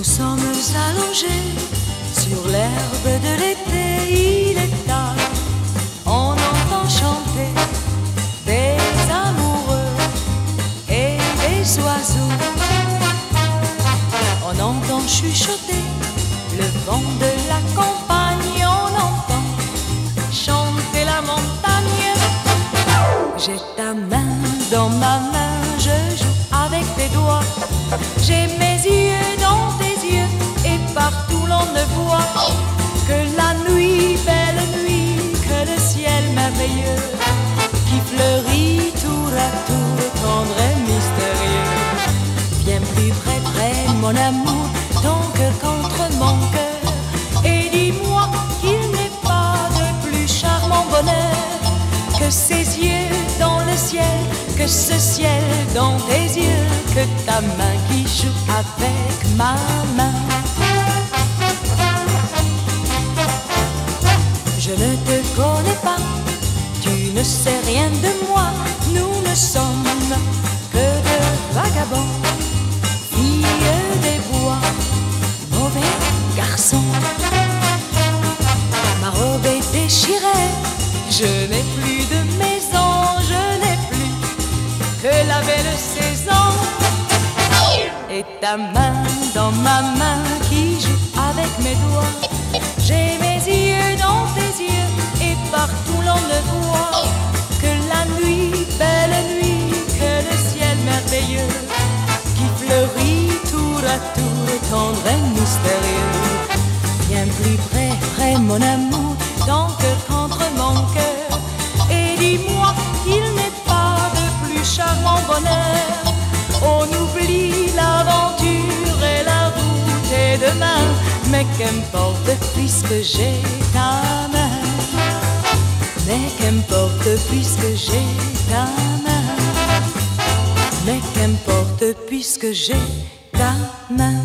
Nous sommes allongés sur l'herbe de l'été, il est tard, on entend chanter des amoureux et des oiseaux. On entend chuchoter le vent de la campagne, on entend chanter la montagne. J'ai ta main dans ma main, je joue avec tes doigts. J'ai ne voit que la nuit, belle nuit, que le ciel merveilleux qui fleurit tour à tour, tendre et mystérieux. Viens plus près, près, mon amour, ton cœur contre mon cœur et dis-moi qu'il n'est pas de plus charmant bonheur que ces yeux dans le ciel, que ce ciel dans tes yeux, que ta main qui joue avec ma Je ne te connais pas, tu ne sais rien de moi, nous ne sommes que de vagabonds, filles des bois, mauvais garçons. Ma robe est déchirée, je n'ai plus de maison, je n'ai plus que la belle saison. Et ta main dans ma main qui joue avec mes doigts. J'ai mes yeux partout l'on ne voit que la nuit, belle nuit, que le ciel merveilleux qui fleurit tour à tour, tendre et mystérieux. Viens plus près, près mon amour, ton cœur contre mon cœur. Et dis-moi qu'il n'est pas de plus charmant bonheur. On oublie l'aventure et la route et demain. Mais qu'importe puisque j'ai ta main. Puisque j'ai ta main. Mais qu'importe puisque j'ai ta main.